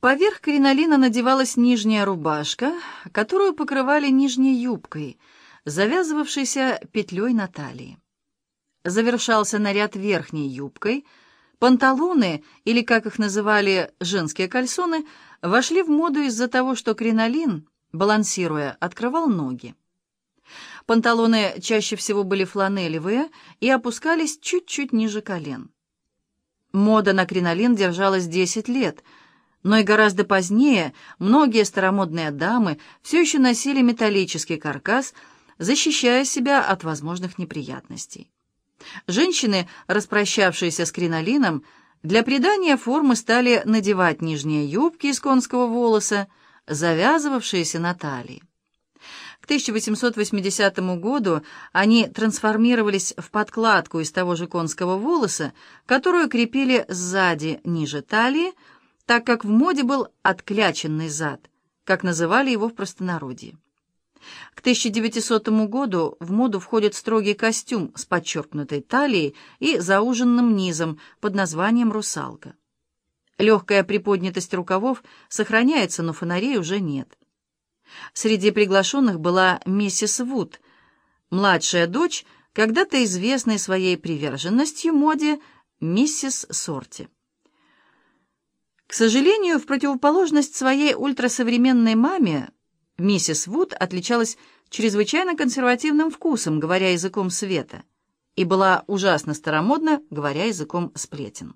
Поверх кринолина надевалась нижняя рубашка, которую покрывали нижней юбкой, завязывавшейся петлей на талии. Завершался наряд верхней юбкой, панталоны, или, как их называли, женские кальсоны, вошли в моду из-за того, что кринолин, балансируя, открывал ноги. Панталоны чаще всего были фланелевые и опускались чуть-чуть ниже колен. Мода на кринолин держалась 10 лет — но и гораздо позднее многие старомодные дамы все еще носили металлический каркас, защищая себя от возможных неприятностей. Женщины, распрощавшиеся с кринолином, для придания формы стали надевать нижние юбки из конского волоса, завязывавшиеся на талии. К 1880 году они трансформировались в подкладку из того же конского волоса, которую крепили сзади ниже талии, так как в моде был откляченный зад, как называли его в простонародье. К 1900 году в моду входит строгий костюм с подчеркнутой талией и зауженным низом под названием «русалка». Легкая приподнятость рукавов сохраняется, но фонарей уже нет. Среди приглашенных была миссис Вуд, младшая дочь, когда-то известной своей приверженностью моде миссис Сорти. К сожалению, в противоположность своей ультрасовременной маме, миссис Вуд отличалась чрезвычайно консервативным вкусом, говоря языком света, и была ужасно старомодна, говоря языком сплетен.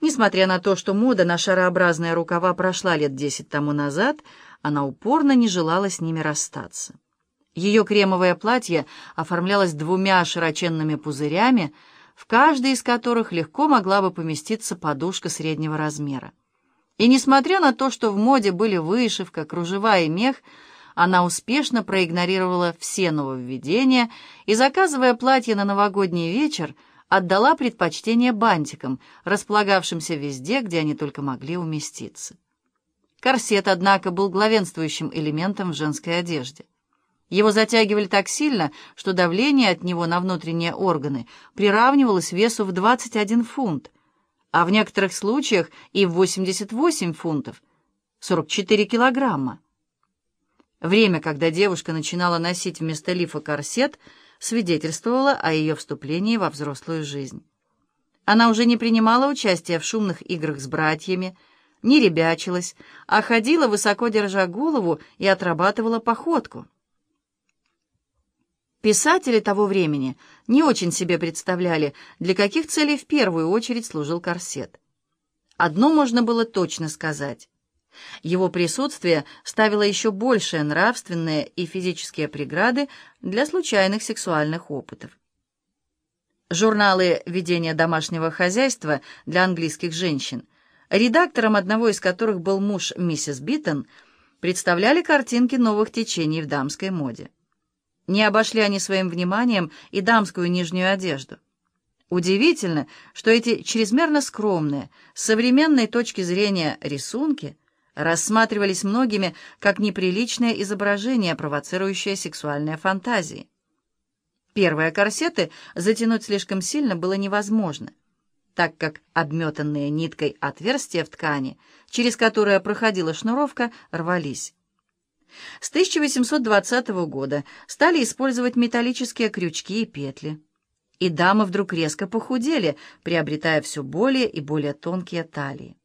Несмотря на то, что мода на шарообразные рукава прошла лет десять тому назад, она упорно не желала с ними расстаться. Ее кремовое платье оформлялось двумя широченными пузырями, в каждой из которых легко могла бы поместиться подушка среднего размера. И несмотря на то, что в моде были вышивка, кружева и мех, она успешно проигнорировала все нововведения и, заказывая платье на новогодний вечер, отдала предпочтение бантикам, располагавшимся везде, где они только могли уместиться. Корсет, однако, был главенствующим элементом в женской одежде. Его затягивали так сильно, что давление от него на внутренние органы приравнивалось весу в 21 фунт, а в некоторых случаях и в 88 фунтов, 44 килограмма. Время, когда девушка начинала носить вместо лифа корсет, свидетельствовало о ее вступлении во взрослую жизнь. Она уже не принимала участия в шумных играх с братьями, не ребячилась, а ходила, высоко держа голову, и отрабатывала походку. Писатели того времени не очень себе представляли, для каких целей в первую очередь служил корсет. Одно можно было точно сказать. Его присутствие ставило еще большие нравственные и физические преграды для случайных сексуальных опытов. Журналы ведения домашнего хозяйства для английских женщин, редактором одного из которых был муж миссис Биттон, представляли картинки новых течений в дамской моде. Не обошли они своим вниманием и дамскую нижнюю одежду. Удивительно, что эти чрезмерно скромные, с современной точки зрения рисунки рассматривались многими как неприличное изображение, провоцирующее сексуальные фантазии. Первые корсеты затянуть слишком сильно было невозможно, так как обметанные ниткой отверстия в ткани, через которые проходила шнуровка, рвались. С 1820 года стали использовать металлические крючки и петли. И дамы вдруг резко похудели, приобретая все более и более тонкие талии.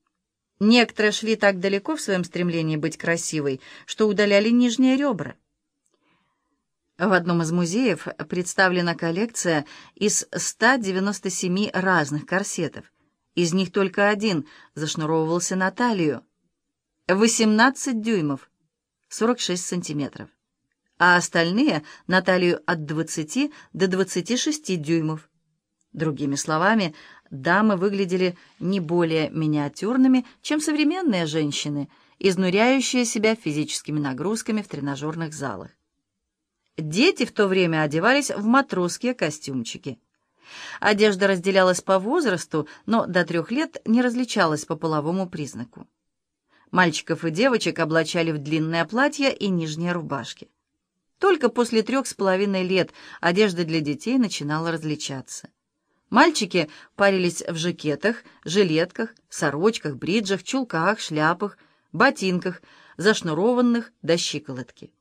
Некоторые шли так далеко в своем стремлении быть красивой, что удаляли нижние ребра. В одном из музеев представлена коллекция из 197 разных корсетов. Из них только один зашнуровывался на талию. 18 дюймов, 46 сантиметров, а остальные — на талию от 20 до 26 дюймов. Другими словами, дамы выглядели не более миниатюрными, чем современные женщины, изнуряющие себя физическими нагрузками в тренажерных залах. Дети в то время одевались в матросские костюмчики. Одежда разделялась по возрасту, но до трех лет не различалась по половому признаку. Мальчиков и девочек облачали в длинное платье и нижние рубашки. Только после трех с половиной лет одежда для детей начинала различаться. Мальчики парились в жакетах, жилетках, сорочках, бриджах, чулках, шляпах, ботинках, зашнурованных до щиколотки.